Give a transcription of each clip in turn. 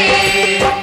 Amém.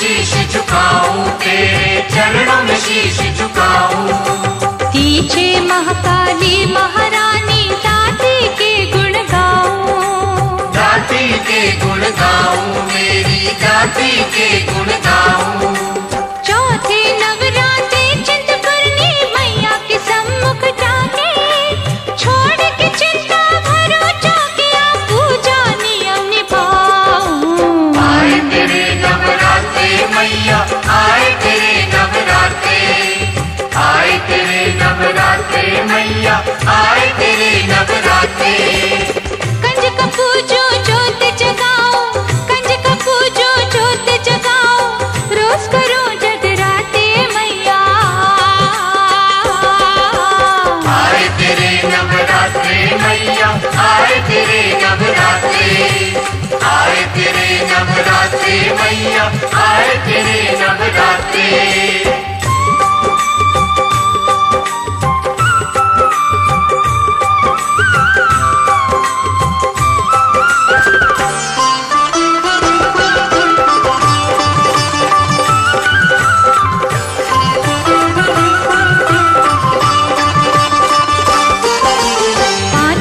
शीश झुकाऊं तेरे चरणों में शीश झुकाऊं। पीछे महाकाली महा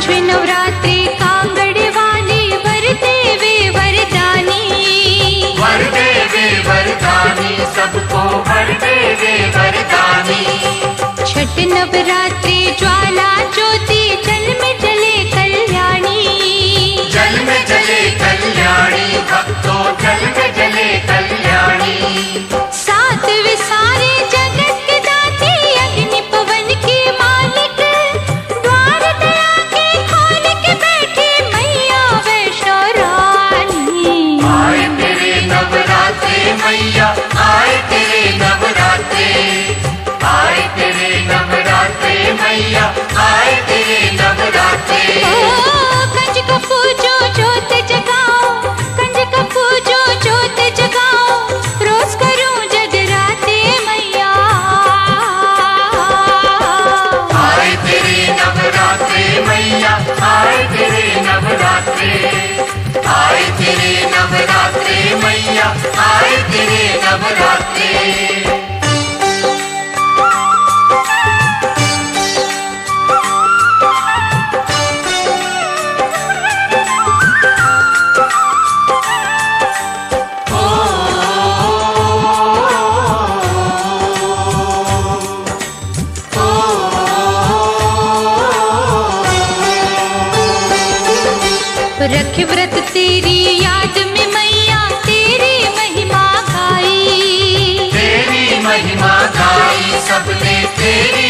काली नवरात्रि छठ नवरात्रि ज्वाला ज्योति रख व्रत तेरी याद में मैया तेरी महिमा गाई। तेरी महिमा गाई सबने तेरी